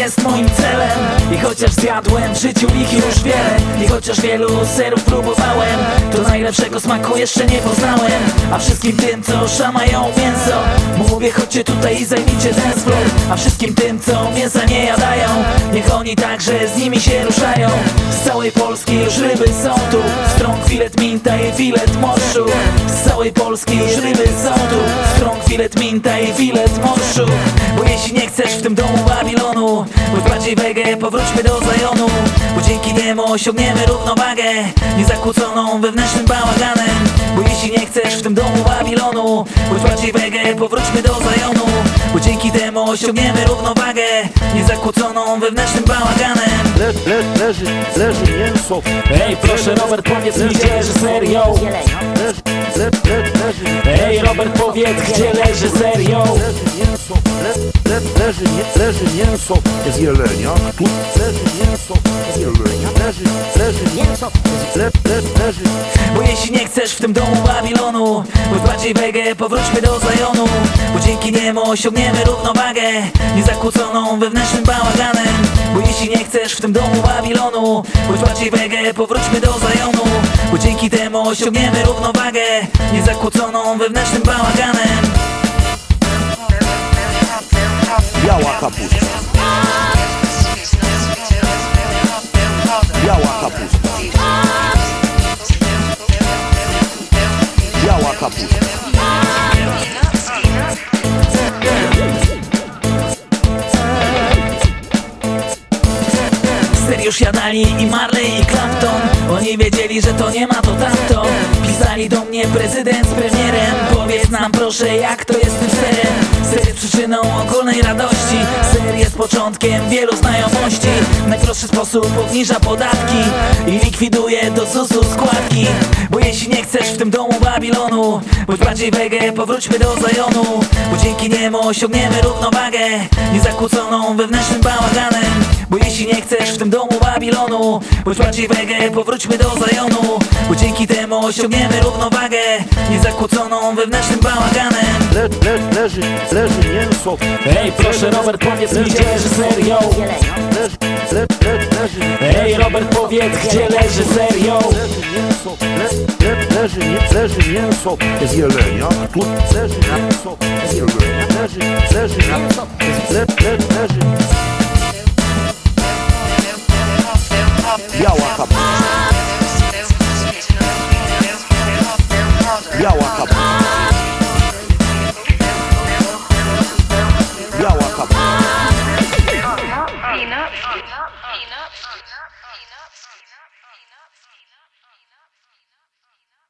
jest moim celem. I chociaż zjadłem w życiu ich już wiele I chociaż wielu serów próbowałem To najlepszego smaku jeszcze nie poznałem. A wszystkim tym, co szamają mięso Mówię, chodźcie tutaj i zajmijcie ten floor A wszystkim tym, co mięsa nie jadają Niech oni także z nimi się ruszają. Z całej Polski już ryby są tu. Strąg, filet, minta i filet morszu Z całej Polski już ryby i filet morszu Bo jeśli nie chcesz w tym domu Babilonu Bądź bardziej wege, powróćmy do Zajonu. Bo dzięki niemu osiągniemy równowagę Niezakłóconą wewnętrznym bałaganem. Bo jeśli nie chcesz w tym domu Babilonu Bądź bardziej wege, powróćmy do Zajonu Bo dzięki temu osiągniemy równowagę Niezakłóconą wewnętrznym bałaganem. Le, le, leży, leży mięso. Ej, proszę Robert, powiedz mi, gdzie leży serio? Leży, le, le, leży Ej, Robert, powiedz, gdzie leży serio? Leży mięso, le, le, leży, nie, leży mięso z jelenia. Tu leży mięso z jelenia. Leży, leży mięso, le, le, leży. Bo jeśli nie chcesz w tym domu Babilonu Bądź bardziej wege, powróćmy do Zajonu. Bo dzięki niemu osiągniemy równowagę Niezakłóconą wewnętrznym bałaganem. Bo jeśli nie chcesz w tym domu Babilonu Bądź bardziej wege, powróćmy do Zajonu. Bo dzięki temu osiągniemy równowagę Niezakłóconą wewnętrznym bałaganem kapusta. Biała kapusta. Biała kapusta. Seriusz jadali i Marley i Clapton. Oni wiedzieli, że to nie ma to tamto. Pisali do mnie prezydent z premierem. Powiedz nam proszę jak to Ogólnej radości. Ser jest początkiem wielu znajomości. Najprostszy sposób obniża podatki I likwiduje do ZUS-u składki. Bo jeśli nie chcesz w tym domu Babilonu Bądź bardziej wege, powróćmy do Zajonu. Bo dzięki niemu osiągniemy równowagę Niezakłóconą wewnętrznym bałaganem. Bo jeśli nie chcesz w tym domu Babilonu Bądź bardziej wege, powróćmy do Zajonu. Bo dzięki temu osiągniemy równowagę Niezakłóconą wewnętrznym bałaganem le, le, leży, leży mięso. Ej, proszę Robert, powiedz mi, gdzie leży serio? Leży, le, le, leży. Ej, Robert, powiedz, gdzie leży serio? Leży mięso, le, le, leży, nie, leży mięso. Z jelenia Tu. Leży mięso z jelenia Leży, leży mięso, le, le, Biała kapusta Peanuts. Peanuts.